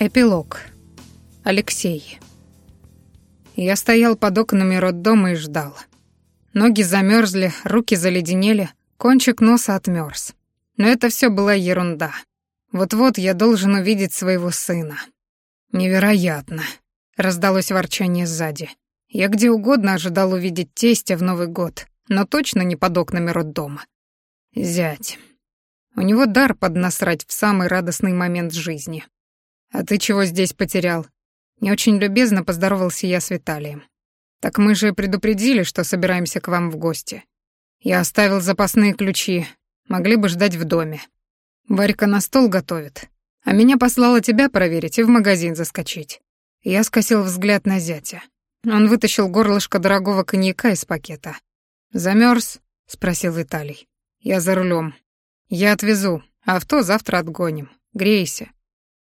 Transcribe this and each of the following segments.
Эпилог. Алексей. Я стоял под окнами роддома и ждал. Ноги замерзли, руки заледенели, кончик носа отмерз. Но это все была ерунда. Вот-вот я должен увидеть своего сына. Невероятно. Раздалось ворчание сзади. Я где угодно ожидал увидеть тестя в Новый год, но точно не под окнами роддома. Зять. У него дар поднасрать в самый радостный момент жизни. «А ты чего здесь потерял?» Не очень любезно поздоровался я с Виталием. «Так мы же предупредили, что собираемся к вам в гости. Я оставил запасные ключи. Могли бы ждать в доме. Варька на стол готовит. А меня послала тебя проверить и в магазин заскочить». Я скосил взгляд на зятя. Он вытащил горлышко дорогого коньяка из пакета. Замерз? спросил Виталий. «Я за рулем. Я отвезу. Авто завтра отгоним. Грейся.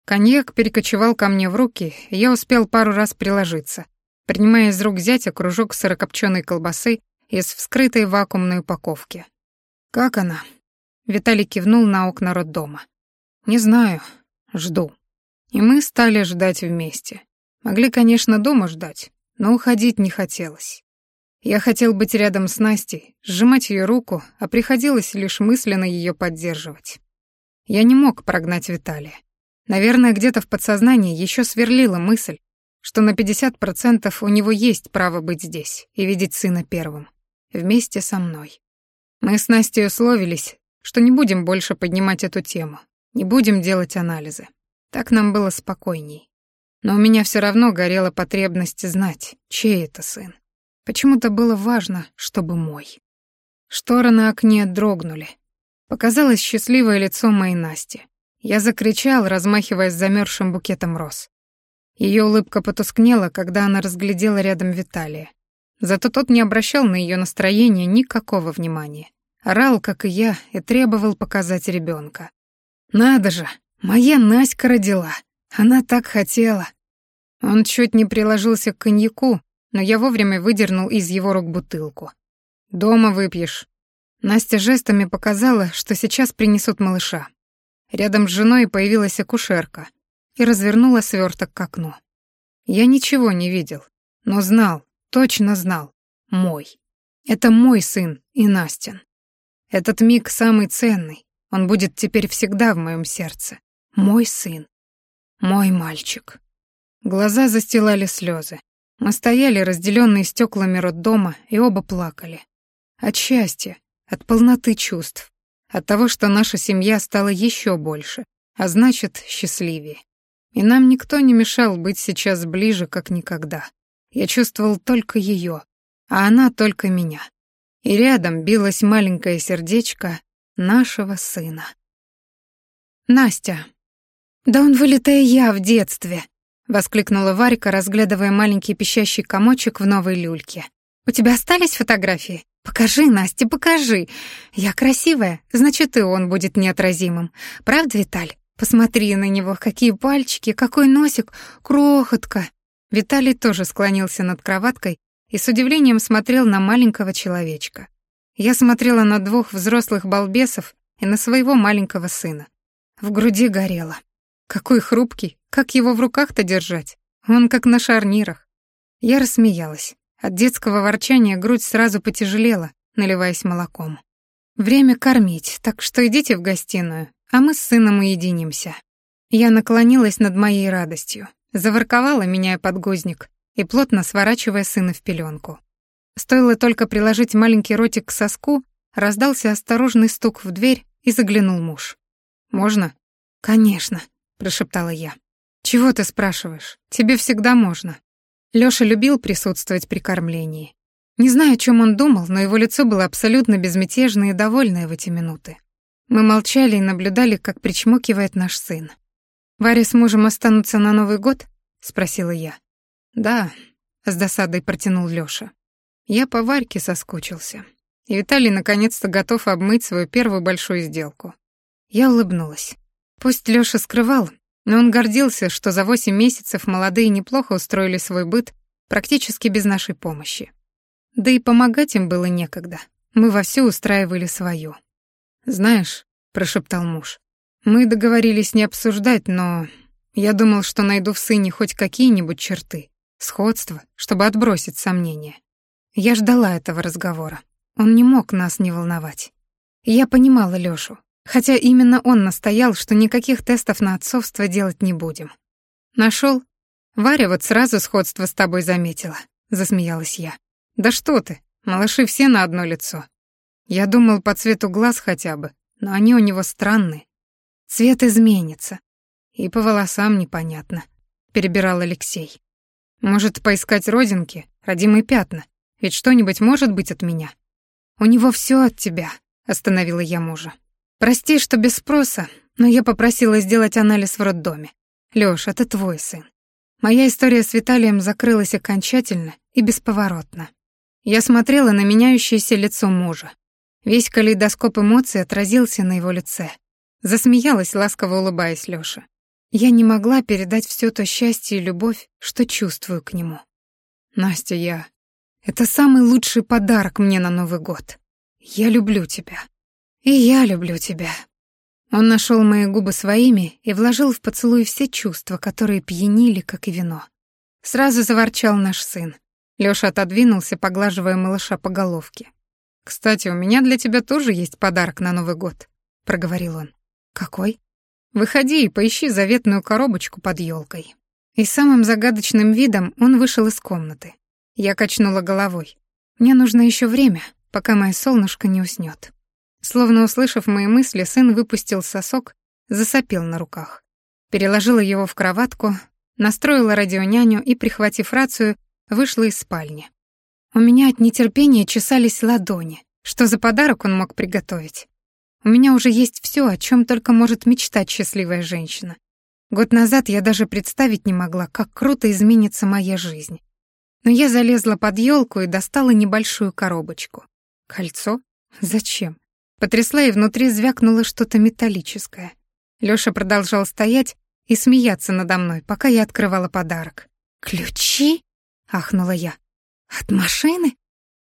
Коньяк перекочевал ко мне в руки, и я успел пару раз приложиться, принимая из рук зятя кружок сырокопченой колбасы из вскрытой вакуумной упаковки. «Как она?» Виталий кивнул на окна роддома. «Не знаю. Жду». И мы стали ждать вместе. Могли, конечно, дома ждать, но уходить не хотелось. Я хотел быть рядом с Настей, сжимать ее руку, а приходилось лишь мысленно ее поддерживать. Я не мог прогнать Виталия. Наверное, где-то в подсознании еще сверлила мысль, что на 50% у него есть право быть здесь и видеть сына первым, вместе со мной. Мы с Настей условились, что не будем больше поднимать эту тему, не будем делать анализы. Так нам было спокойней. Но у меня все равно горела потребность знать, чей это сын. Почему-то было важно, чтобы мой. Шторы на окне дрогнули. Показалось счастливое лицо моей Насти. Я закричал, размахиваясь замерзшим букетом роз. Ее улыбка потускнела, когда она разглядела рядом Виталия. Зато тот не обращал на ее настроение никакого внимания. Орал, как и я, и требовал показать ребенка. «Надо же, моя Наська родила! Она так хотела!» Он чуть не приложился к коньяку, но я вовремя выдернул из его рук бутылку. «Дома выпьешь». Настя жестами показала, что сейчас принесут малыша. Рядом с женой появилась акушерка и развернула сверток к окну. Я ничего не видел, но знал, точно знал. Мой. Это мой сын и Настин. Этот миг самый ценный. Он будет теперь всегда в моем сердце. Мой сын. Мой мальчик. Глаза застилали слезы. Мы стояли, разделенные стеклами роддома, и оба плакали. От счастья, от полноты чувств, от того, что наша семья стала еще больше, а значит, счастливее. И нам никто не мешал быть сейчас ближе, как никогда. Я чувствовал только ее, а она только меня. И рядом билось маленькое сердечко нашего сына. Настя. «Да он вылитая я в детстве», — воскликнула Варька, разглядывая маленький пищащий комочек в новой люльке. «У тебя остались фотографии?» «Покажи, Настя, покажи. Я красивая, значит, и он будет неотразимым. Правда, Виталь? Посмотри на него, какие пальчики, какой носик, крохотка». Виталий тоже склонился над кроваткой и с удивлением смотрел на маленького человечка. Я смотрела на двух взрослых балбесов и на своего маленького сына. В груди горело. Какой хрупкий, как его в руках-то держать? Он как на шарнирах. Я рассмеялась. От детского ворчания грудь сразу потяжелела, наливаясь молоком. Время кормить, так что идите в гостиную, а мы с сыном уединимся. Я наклонилась над моей радостью, заворковала, меняя подгузник и плотно сворачивая сына в пеленку. Стоило только приложить маленький ротик к соску, раздался осторожный стук в дверь и заглянул муж. «Можно?» «Конечно», — прошептала я. «Чего ты спрашиваешь? Тебе всегда можно». Лёша любил присутствовать при кормлении. Не знаю, о чем он думал, но его лицо было абсолютно безмятежное и довольное в эти минуты. Мы молчали и наблюдали, как причмокивает наш сын. «Варя с мужем останутся на Новый год?» — спросила я. «Да», — с досадой протянул Лёша. Я по Варьке соскучился. И Виталий наконец-то готов обмыть свою первую большую сделку. Я улыбнулась. Пусть Лёша скрывал, но он гордился, что за восемь месяцев молодые неплохо устроили свой быт практически без нашей помощи. Да и помогать им было некогда. Мы вовсю устраивали свое. «Знаешь», — прошептал муж, — «мы договорились не обсуждать, но Я думал, что найду в сыне хоть какие-нибудь черты, сходства, чтобы отбросить сомнения. Я ждала этого разговора. Он не мог нас не волновать. Я понимала Лёшу, хотя именно он настоял, что никаких тестов на отцовство делать не будем. Нашел? Варя вот сразу сходство с тобой заметила, засмеялась я. Да что ты, малыши все на одно лицо. Я думал по цвету глаз хотя бы, но они у него странные. Цвет изменится. И по волосам непонятно, перебирал Алексей. Может, поискать родинки, родимые пятна? Ведь что-нибудь может быть от меня. У него все от тебя, остановила я мужа. Прости, что без спроса, но я попросила сделать анализ в роддоме. Лёш, это твой сын. Моя история с Виталием закрылась окончательно и бесповоротно. Я смотрела на меняющееся лицо мужа. Весь калейдоскоп эмоций отразился на его лице. Засмеялась, ласково улыбаясь Лёше. Я не могла передать все то счастье и любовь, что чувствую к нему. Настя, я... Это самый лучший подарок мне на Новый год. Я люблю тебя. И я люблю тебя. Он нашел мои губы своими и вложил в поцелуй все чувства, которые пьянили, как и вино. Сразу заворчал наш сын. Лёша отодвинулся, поглаживая малыша по головке. «Кстати, у меня для тебя тоже есть подарок на Новый год», — проговорил он. «Какой?» «Выходи и поищи заветную коробочку под елкой». И самым загадочным видом он вышел из комнаты. Я качнула головой. «Мне нужно еще время, пока моя солнышко не уснет. Словно услышав мои мысли, сын выпустил сосок, засопел на руках. Переложила его в кроватку, настроила радионяню и, прихватив рацию, вышла из спальни. У меня от нетерпения чесались ладони. Что за подарок он мог приготовить? У меня уже есть все, о чем только может мечтать счастливая женщина. Год назад я даже представить не могла, как круто изменится моя жизнь. Но я залезла под елку и достала небольшую коробочку. Кольцо? Зачем? Потрясла и внутри звякнуло что-то металлическое. Лёша продолжал стоять и смеяться надо мной, пока я открывала подарок. «Ключи?» — ахнула я. «От машины?»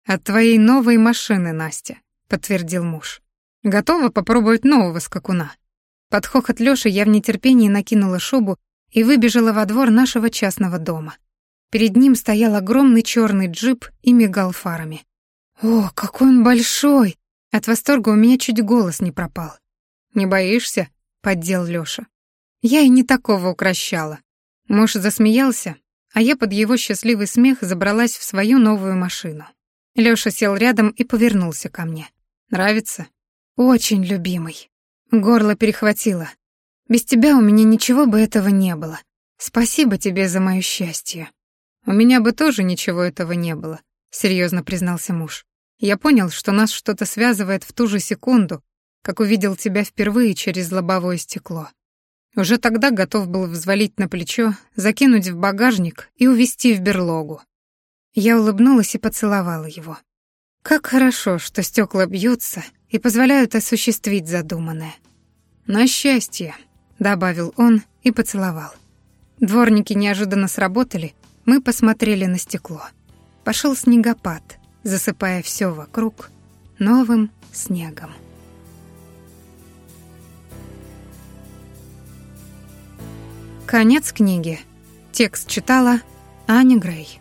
«От твоей новой машины, Настя», — подтвердил муж. «Готова попробовать нового скакуна?» Под хохот Лёши я в нетерпении накинула шубу и выбежала во двор нашего частного дома. Перед ним стоял огромный чёрный джип и мигал фарами. «О, какой он большой!» От восторга у меня чуть голос не пропал. «Не боишься?» — поддел Лёша. Я и не такого укращала. Муж засмеялся, а я под его счастливый смех забралась в свою новую машину. Лёша сел рядом и повернулся ко мне. «Нравится?» «Очень любимый». Горло перехватило. «Без тебя у меня ничего бы этого не было. Спасибо тебе за моё счастье». «У меня бы тоже ничего этого не было», — серьезно признался муж. «Я понял, что нас что-то связывает в ту же секунду, как увидел тебя впервые через лобовое стекло. Уже тогда готов был взвалить на плечо, закинуть в багажник и увезти в берлогу. Я улыбнулась и поцеловала его. Как хорошо, что стекла бьются и позволяют осуществить задуманное. «На счастье», — добавил он и поцеловал. Дворники неожиданно сработали, мы посмотрели на стекло. Пошел снегопад, засыпая все вокруг новым снегом. Конец книги. Текст читала Аня Грей.